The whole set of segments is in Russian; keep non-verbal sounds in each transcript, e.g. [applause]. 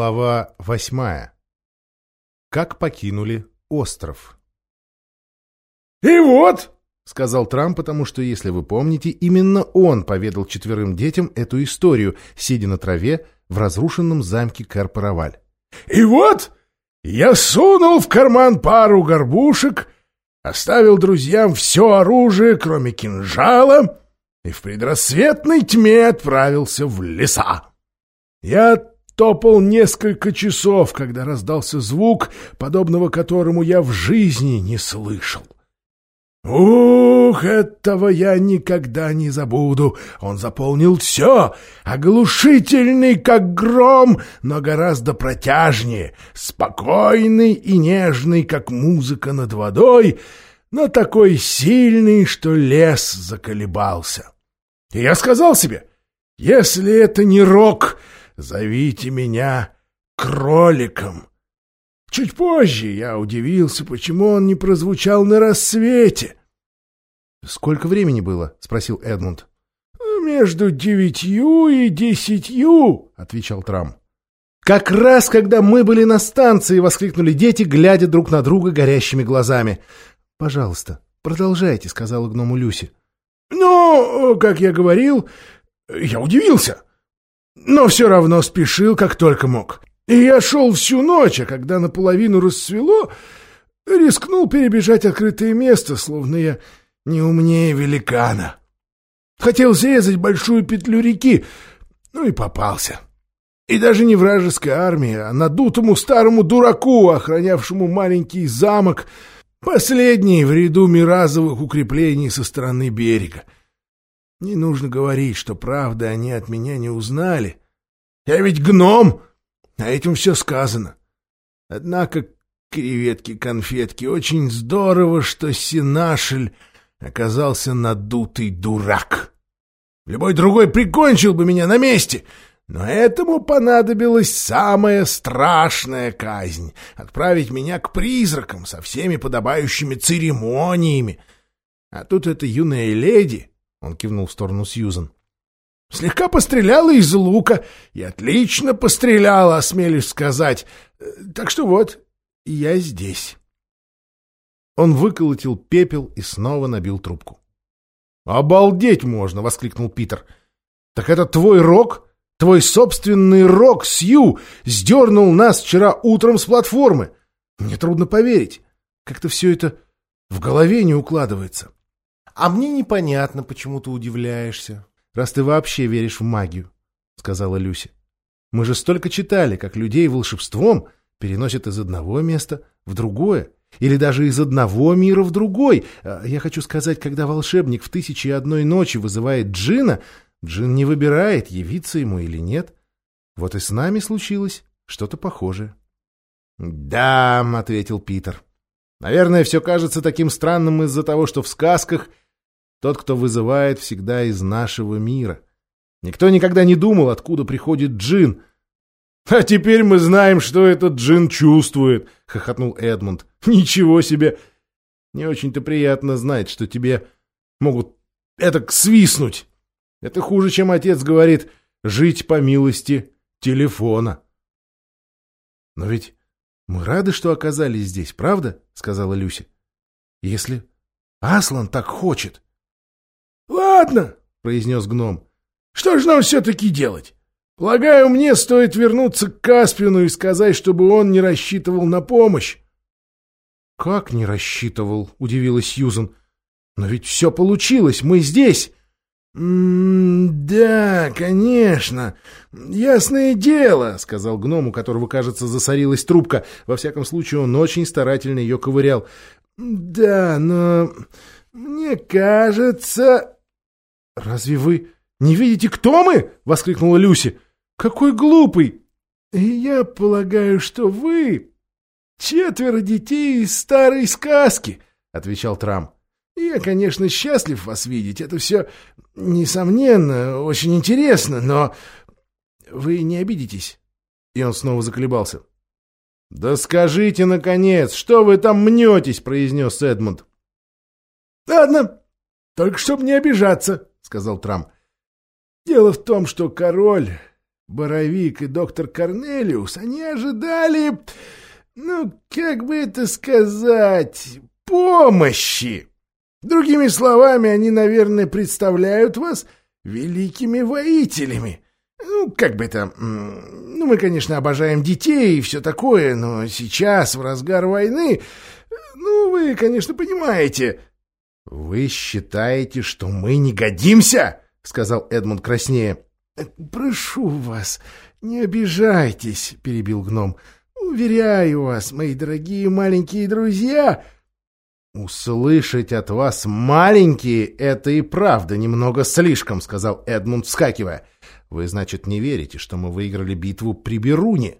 Глава восьмая. Как покинули остров. «И вот!» — сказал Трамп, потому что, если вы помните, именно он поведал четверым детям эту историю, сидя на траве в разрушенном замке Карпараваль. «И вот я сунул в карман пару горбушек, оставил друзьям все оружие, кроме кинжала, и в предрассветной тьме отправился в леса. Я топал несколько часов, когда раздался звук, подобного которому я в жизни не слышал. Ух, этого я никогда не забуду. Он заполнил все, оглушительный, как гром, но гораздо протяжнее, спокойный и нежный, как музыка над водой, но такой сильный, что лес заколебался. И я сказал себе, если это не рок, Зовите меня кроликом. Чуть позже я удивился, почему он не прозвучал на рассвете. — Сколько времени было? — спросил Эдмунд. — Между девятью и десятью, — отвечал Трам. — Как раз, когда мы были на станции, — воскликнули дети, глядя друг на друга горящими глазами. — Пожалуйста, продолжайте, — сказала гному Люси. — Ну, как я говорил, я удивился. — но все равно спешил, как только мог. И я шел всю ночь, а когда наполовину рассвело, рискнул перебежать открытое место, словно я не умнее великана. Хотел срезать большую петлю реки, ну и попался. И даже не вражеской армии, а надутому старому дураку, охранявшему маленький замок, последний в ряду миразовых укреплений со стороны берега. Не нужно говорить, что правды они от меня не узнали. Я ведь гном, а этим все сказано. Однако, креветки-конфетки, очень здорово, что Синашель оказался надутый дурак. Любой другой прикончил бы меня на месте, но этому понадобилась самая страшная казнь — отправить меня к призракам со всеми подобающими церемониями. А тут эта юная леди он кивнул в сторону Сьюзан. Слегка постреляла из лука, и отлично постреляла, осмелюсь сказать. Так что вот, я здесь. Он выколотил пепел и снова набил трубку. «Обалдеть можно!» — воскликнул Питер. «Так это твой рок? Твой собственный рок, Сью, сдернул нас вчера утром с платформы. Мне трудно поверить. Как-то все это в голове не укладывается». «А мне непонятно, почему ты удивляешься, раз ты вообще веришь в магию», — сказала Люси. «Мы же столько читали, как людей волшебством переносят из одного места в другое, или даже из одного мира в другой. А, я хочу сказать, когда волшебник в тысячи и одной ночи вызывает джина, джин не выбирает, явиться ему или нет. Вот и с нами случилось что-то похожее». «Да», — ответил Питер. «Наверное, все кажется таким странным из-за того, что в сказках тот, кто вызывает, всегда из нашего мира. Никто никогда не думал, откуда приходит джин. «А теперь мы знаем, что этот джин чувствует», — хохотнул Эдмунд. [laughs] «Ничего себе! Не очень-то приятно знать, что тебе могут это свистнуть. Это хуже, чем отец говорит, жить по милости телефона». «Но ведь мы рады, что оказались здесь, правда?» — сказала Люси. «Если Аслан так хочет...» «Ладно», — произнес гном. «Что же нам все-таки делать? Полагаю, мне стоит вернуться к Каспину и сказать, чтобы он не рассчитывал на помощь». «Как не рассчитывал?» — удивилась Сьюзан. «Но ведь все получилось, мы здесь!» «М «Да, конечно. Ясное дело», — сказал гном, у которого, кажется, засорилась трубка. Во всяком случае, он очень старательно ее ковырял. «Да, но мне кажется...» «Разве вы не видите, кто мы?» — воскликнула Люси. «Какой глупый!» «Я полагаю, что вы четверо детей из старой сказки», — отвечал Трам. «Я, конечно, счастлив вас видеть. Это все, несомненно, очень интересно, но вы не обидитесь». И он снова заколебался. «Да скажите, наконец, что вы там мнетесь?» — произнес Эдмунд. «Ладно, только чтоб не обижаться», — сказал Трам. «Дело в том, что король Боровик и доктор Корнелиус, они ожидали, ну, как бы это сказать, помощи. Другими словами, они, наверное, представляют вас великими воителями. Ну, как бы это... Ну, мы, конечно, обожаем детей и все такое, но сейчас, в разгар войны... Ну, вы, конечно, понимаете... — Вы считаете, что мы не годимся? — сказал Эдмунд краснее. — Прошу вас, не обижайтесь, — перебил гном. — Уверяю вас, мои дорогие маленькие друзья... «Услышать от вас маленькие — это и правда немного слишком», — сказал Эдмунд, вскакивая. «Вы, значит, не верите, что мы выиграли битву при Беруне?»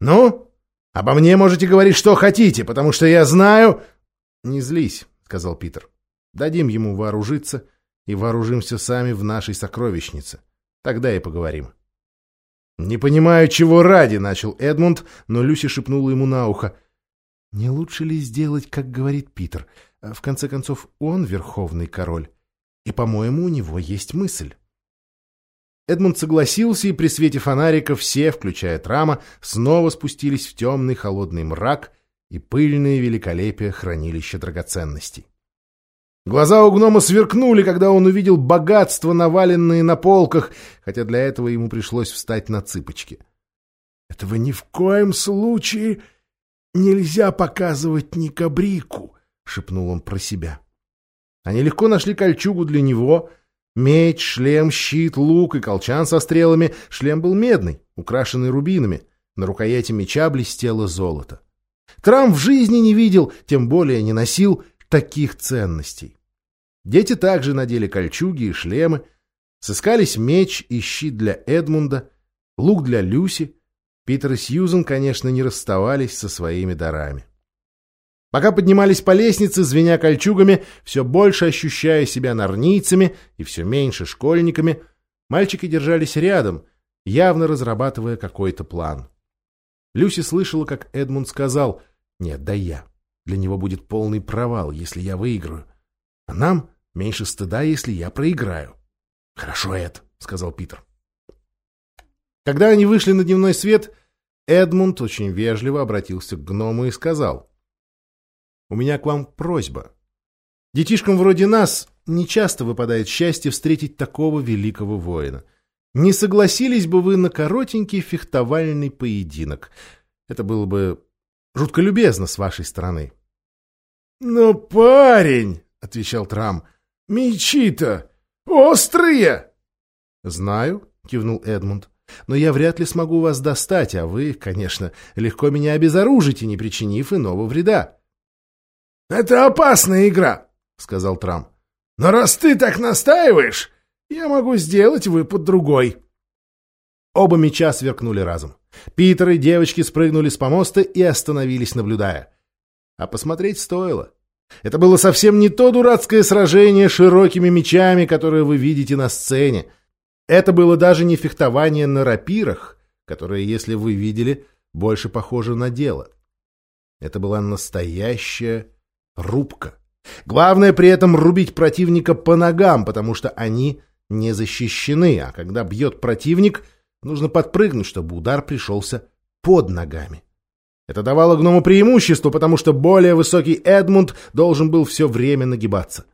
«Ну, обо мне можете говорить, что хотите, потому что я знаю...» «Не злись», — сказал Питер. «Дадим ему вооружиться и вооружимся сами в нашей сокровищнице. Тогда и поговорим». «Не понимаю, чего ради», — начал Эдмунд, но Люси шепнула ему на ухо. Не лучше ли сделать, как говорит Питер? В конце концов, он верховный король. И, по-моему, у него есть мысль. Эдмунд согласился, и при свете фонарика все, включая Трама, снова спустились в темный холодный мрак и пыльное великолепие хранилища драгоценностей. Глаза у гнома сверкнули, когда он увидел богатство, наваленные на полках, хотя для этого ему пришлось встать на цыпочки. — Этого ни в коем случае «Нельзя показывать Никабрику», — шепнул он про себя. Они легко нашли кольчугу для него. Меч, шлем, щит, лук и колчан со стрелами. Шлем был медный, украшенный рубинами. На рукояти меча блестело золото. Трам в жизни не видел, тем более не носил таких ценностей. Дети также надели кольчуги и шлемы. Сыскались меч и щит для Эдмунда, лук для Люси, Питер и Сьюзен, конечно, не расставались со своими дарами. Пока поднимались по лестнице, звеня кольчугами, все больше ощущая себя нарнийцами и все меньше школьниками, мальчики держались рядом, явно разрабатывая какой-то план. Люси слышала, как Эдмунд сказал «Нет, да я. Для него будет полный провал, если я выиграю. А нам меньше стыда, если я проиграю». «Хорошо, Эд», — сказал Питер. Когда они вышли на дневной свет, Эдмунд очень вежливо обратился к гному и сказал, «У меня к вам просьба. Детишкам вроде нас нечасто выпадает счастье встретить такого великого воина. Не согласились бы вы на коротенький фехтовальный поединок? Это было бы жутко любезно с вашей стороны». «Но, парень!» — отвечал Трам. «Мечи-то острые!» «Знаю», — кивнул Эдмунд. Но я вряд ли смогу вас достать, а вы, конечно, легко меня обезоружите, не причинив иного вреда. — Это опасная игра, — сказал Трам. — Но раз ты так настаиваешь, я могу сделать выпад другой. Оба меча сверкнули разом. Питер и девочки спрыгнули с помоста и остановились, наблюдая. А посмотреть стоило. Это было совсем не то дурацкое сражение широкими мечами, которое вы видите на сцене. Это было даже не фехтование на рапирах, которое, если вы видели, больше похоже на дело. Это была настоящая рубка. Главное при этом рубить противника по ногам, потому что они не защищены, а когда бьет противник, нужно подпрыгнуть, чтобы удар пришелся под ногами. Это давало гному преимущество, потому что более высокий Эдмунд должен был все время нагибаться.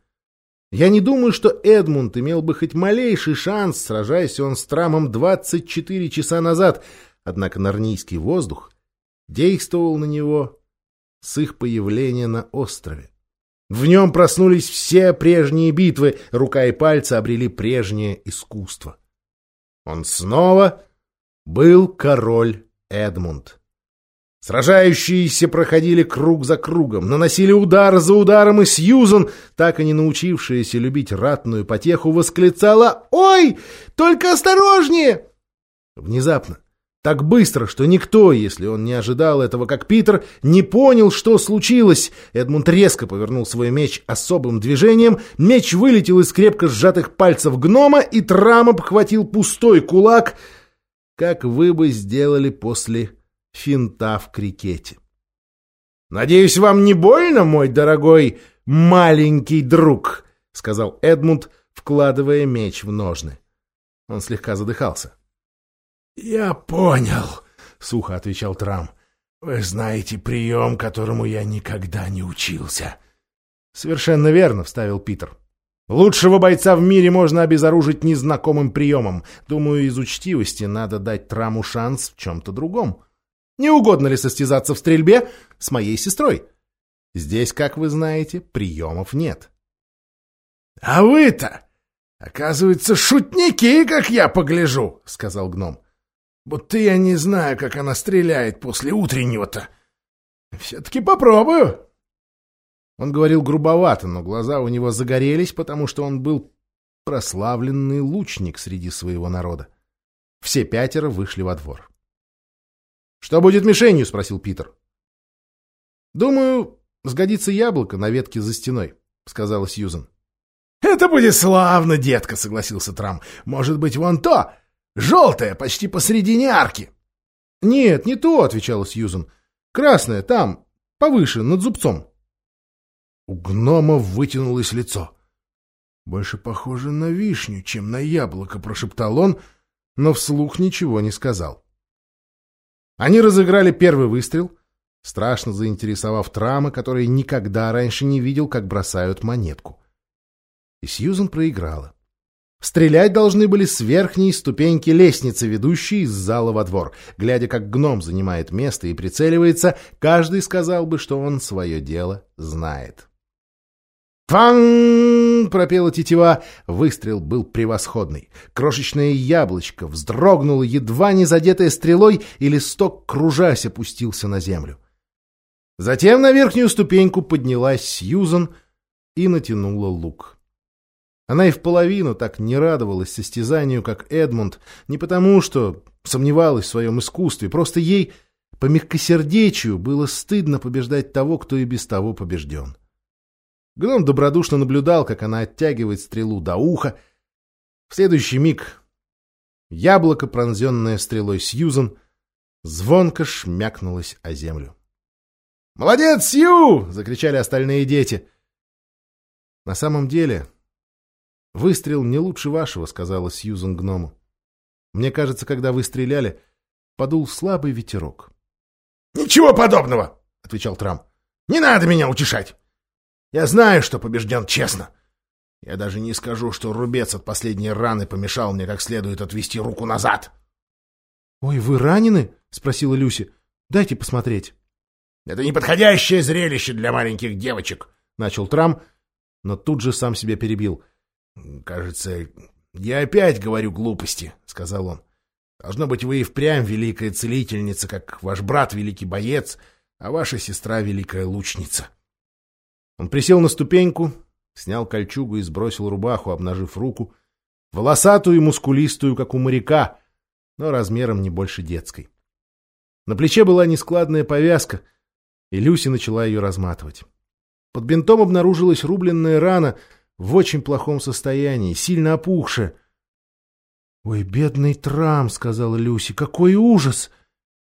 Я не думаю, что Эдмунд имел бы хоть малейший шанс, сражаясь он с Трамом 24 часа назад, однако нарнийский воздух действовал на него с их появления на острове. В нем проснулись все прежние битвы, рука и пальцы обрели прежнее искусство. Он снова был король Эдмунд. Сражающиеся проходили круг за кругом, наносили удар за ударом, и Сьюзан, так и не научившаяся любить ратную потеху, восклицала «Ой, только осторожнее!» Внезапно, так быстро, что никто, если он не ожидал этого, как Питер, не понял, что случилось. Эдмунд резко повернул свой меч особым движением, меч вылетел из крепко сжатых пальцев гнома, и Трам обхватил пустой кулак, как вы бы сделали после финта в крикете. «Надеюсь, вам не больно, мой дорогой маленький друг?» — сказал Эдмунд, вкладывая меч в ножны. Он слегка задыхался. Я понял, — сухо отвечал Трам. Вы знаете прием, которому я никогда не учился. Совершенно верно, — вставил Питер. Лучшего бойца в мире можно обезоружить незнакомым приемом. Думаю, из учтивости надо дать Траму шанс в чем-то другом. Не угодно ли состязаться в стрельбе с моей сестрой? Здесь, как вы знаете, приемов нет. — А вы-то, оказывается, шутники, как я погляжу, — сказал гном. — Будто я не знаю, как она стреляет после утреннего-то. Все-таки попробую. Он говорил грубовато, но глаза у него загорелись, потому что он был прославленный лучник среди своего народа. Все пятеро вышли во двор. «Что будет мишенью?» — спросил Питер. «Думаю, сгодится яблоко на ветке за стеной», — сказала Сьюзен. «Это будет славно, детка», — согласился Трам. «Может быть, вон то, желтое, почти посредине арки». «Нет, не то», — отвечала Сьюзен. «Красное, там, повыше, над зубцом». У гнома вытянулось лицо. «Больше похоже на вишню, чем на яблоко», — прошептал он, но вслух ничего не сказал. Они разыграли первый выстрел, страшно заинтересовав Трама, который никогда раньше не видел, как бросают монетку. И Сьюзен проиграла. Стрелять должны были с верхней ступеньки лестницы, ведущей из зала во двор. Глядя, как гном занимает место и прицеливается, каждый сказал бы, что он свое дело знает. «Фан!» — пропела тетива. Выстрел был превосходный. Крошечное яблочко вздрогнуло, едва не задетое стрелой, и листок, кружась, опустился на землю. Затем на верхнюю ступеньку поднялась Сьюзан и натянула лук. Она и в половину так не радовалась состязанию, как Эдмунд, не потому, что сомневалась в своем искусстве, просто ей по мягкосердечию было стыдно побеждать того, кто и без того побежден. Гном добродушно наблюдал, как она оттягивает стрелу до уха. В следующий миг яблоко, пронзенное стрелой Сьюзан, звонко шмякнулось о землю. «Молодец, Сью!» — закричали остальные дети. «На самом деле, выстрел не лучше вашего», — сказала Сьюзан гному. «Мне кажется, когда вы стреляли, подул слабый ветерок». «Ничего подобного!» — отвечал Трам. «Не надо меня утешать!» Я знаю, что побежден честно. Я даже не скажу, что рубец от последней раны помешал мне как следует отвести руку назад. — Ой, вы ранены? — спросила Люси. — Дайте посмотреть. — Это неподходящее зрелище для маленьких девочек, — начал Трам, но тут же сам себя перебил. — Кажется, я опять говорю глупости, — сказал он. — Должно быть, вы и впрямь великая целительница, как ваш брат великий боец, а ваша сестра великая лучница. — он присел на ступеньку, снял кольчугу и сбросил рубаху, обнажив руку, волосатую и мускулистую, как у моряка, но размером не больше детской. На плече была нескладная повязка, и Люси начала ее разматывать. Под бинтом обнаружилась рубленная рана в очень плохом состоянии, сильно опухшая. — Ой, бедный Трам, — сказала Люси, — какой ужас!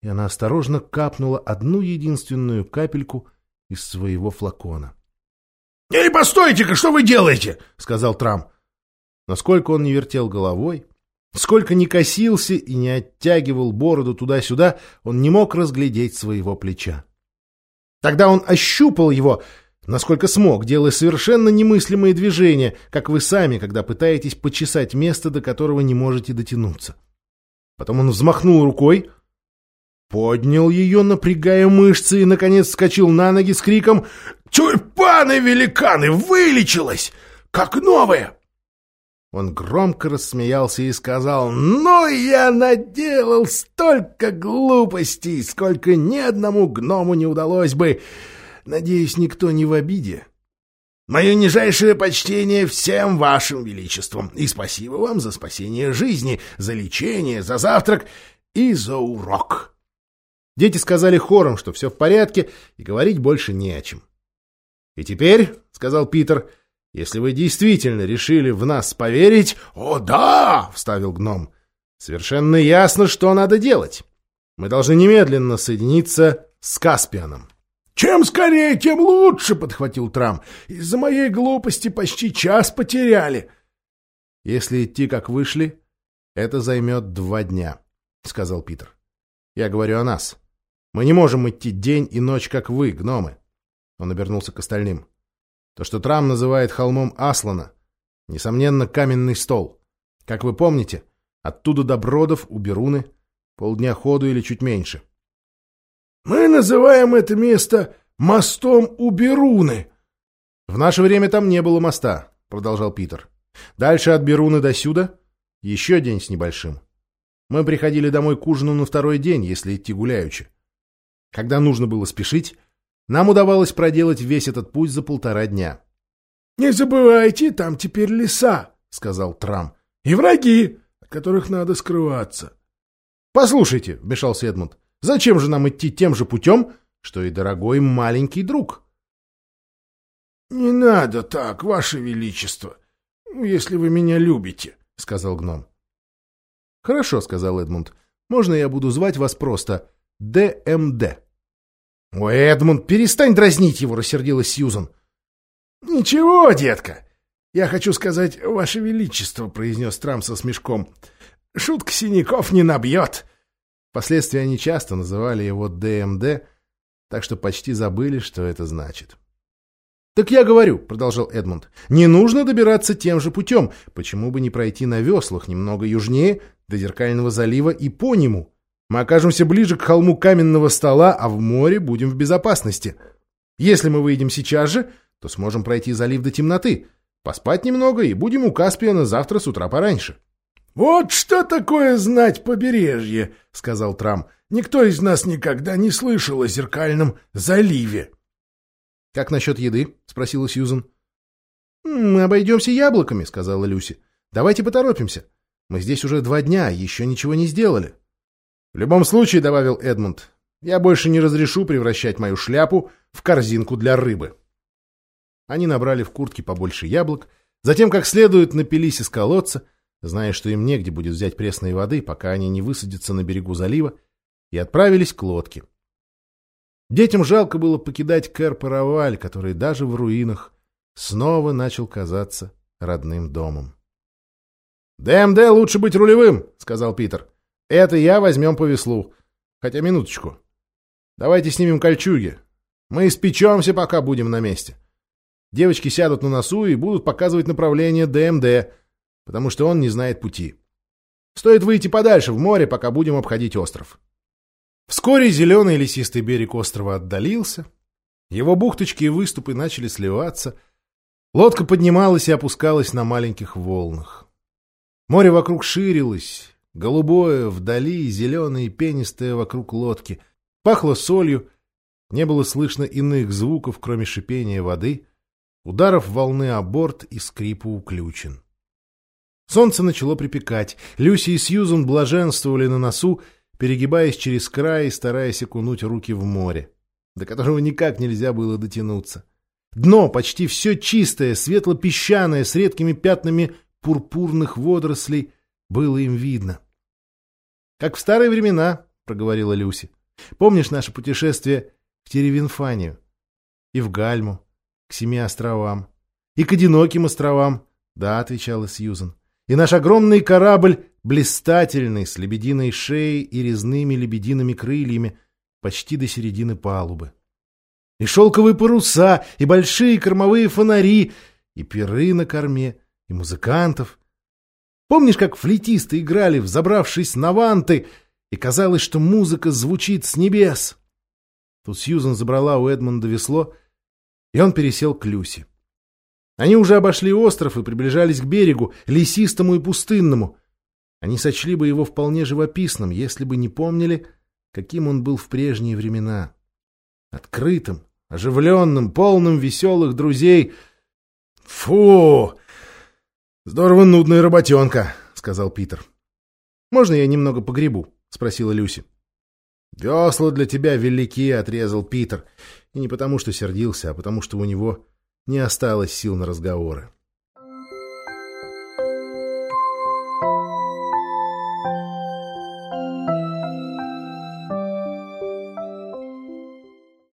И она осторожно капнула одну единственную капельку из своего флакона. «Эй, постойте-ка, что вы делаете?» — сказал Трам. Насколько он не вертел головой, сколько не косился и не оттягивал бороду туда-сюда, он не мог разглядеть своего плеча. Тогда он ощупал его, насколько смог, делая совершенно немыслимые движения, как вы сами, когда пытаетесь почесать место, до которого не можете дотянуться. Потом он взмахнул рукой, поднял ее, напрягая мышцы, и, наконец, вскочил на ноги с криком «Тюльпаны-великаны! Вылечилась! Как новая!» Он громко рассмеялся и сказал, «Ну, я наделал столько глупостей, сколько ни одному гному не удалось бы. Надеюсь, никто не в обиде. Мое нижайшее почтение всем вашим величествам, и спасибо вам за спасение жизни, за лечение, за завтрак и за урок». Дети сказали хором, что все в порядке, и говорить больше не о чем. — И теперь, — сказал Питер, — если вы действительно решили в нас поверить... — О, да! — вставил гном. — Совершенно ясно, что надо делать. Мы должны немедленно соединиться с Каспианом. — Чем скорее, тем лучше, — подхватил Трам. — Из-за моей глупости почти час потеряли. — Если идти, как вышли, это займет два дня. — сказал Питер. «Я говорю о нас. Мы не можем идти день и ночь, как вы, гномы». Он обернулся к остальным. То, что Трам называет холмом Аслана, несомненно, каменный стол. Как вы помните, оттуда до Бродов у Беруны полдня ходу или чуть меньше. «Мы называем это место мостом у Беруны». «В наше время там не было моста», — продолжал Питер. «Дальше от Беруны до сюда еще день с небольшим. Мы приходили домой к ужину на второй день, если идти гуляючи. Когда нужно было спешить, нам удавалось проделать весь этот путь за полтора дня. — Не забывайте, там теперь леса, — сказал Трам, — и враги, от которых надо скрываться. — Послушайте, — вмешался Эдмунд, — зачем же нам идти тем же путем, что и дорогой маленький друг? — Не надо так, ваше величество, если вы меня любите, — сказал гном. — Хорошо, — сказал Эдмунд, — можно я буду звать вас просто ДМД? «Ой, Эдмунд, перестань дразнить его!» — рассердилась Сьюзан. «Ничего, детка. Я хочу сказать, Ваше Величество», — произнес Трам со смешком. «Шутка синяков не набьет». Впоследствии они часто называли его ДМД, так что почти забыли, что это значит. «Так я говорю», — продолжал Эдмунд, — «не нужно добираться тем же путем. Почему бы не пройти на веслах немного южнее, до Зеркального залива и по нему?» Мы окажемся ближе к холму каменного стола, а в море будем в безопасности. Если мы выйдем сейчас же, то сможем пройти залив до темноты, поспать немного и будем у Каспиана завтра с утра пораньше. — Вот что такое знать побережье, — сказал Трам. — Никто из нас никогда не слышал о зеркальном заливе. — Как насчет еды? — спросила Сьюзан. — Мы обойдемся яблоками, — сказала Люси. — Давайте поторопимся. Мы здесь уже два дня, еще ничего не сделали. — «В любом случае», — добавил Эдмунд, — «я больше не разрешу превращать мою шляпу в корзинку для рыбы». Они набрали в куртке побольше яблок, затем как следует напились из колодца, зная, что им негде будет взять пресной воды, пока они не высадятся на берегу залива, и отправились к лодке. Детям жалко было покидать Кэр-Параваль, который даже в руинах снова начал казаться родным домом. «ДМД лучше быть рулевым», — сказал Питер. Это я возьмем по веслу. Хотя минуточку. Давайте снимем кольчуги. Мы испечемся, пока будем на месте. Девочки сядут на носу и будут показывать направление ДМД, потому что он не знает пути. Стоит выйти подальше в море, пока будем обходить остров. Вскоре зеленый лесистый берег острова отдалился. Его бухточки и выступы начали сливаться. Лодка поднималась и опускалась на маленьких волнах. Море вокруг ширилось, Голубое вдали, зеленое и пенистое вокруг лодки. Пахло солью, не было слышно иных звуков, кроме шипения воды, ударов волны о борт и скрипа уключен. Солнце начало припекать. Люси и Сьюзан блаженствовали на носу, перегибаясь через край и стараясь окунуть руки в море, до которого никак нельзя было дотянуться. Дно почти все чистое, светло-песчаное, с редкими пятнами пурпурных водорослей, было им видно. Как в старые времена, — проговорила Люси. Помнишь наше путешествие в Теревинфанию? И в Гальму, к Семи островам. И к одиноким островам. Да, — отвечала Сьюзан. И наш огромный корабль, блистательный, с лебединой шеей и резными лебедиными крыльями, почти до середины палубы. И шелковые паруса, и большие кормовые фонари, и пиры на корме, и музыкантов, Помнишь, как флейтисты играли, взобравшись на ванты, и казалось, что музыка звучит с небес? Тут Сьюзан забрала у Эдмонда весло, и он пересел к Люси. Они уже обошли остров и приближались к берегу, лесистому и пустынному. Они сочли бы его вполне живописным, если бы не помнили, каким он был в прежние времена. Открытым, оживленным, полным веселых друзей. «Фу!» «Здорово нудная работенка», — сказал Питер. «Можно я немного погребу?» — спросила Люси. «Весла для тебя велики», — отрезал Питер. И не потому, что сердился, а потому, что у него не осталось сил на разговоры.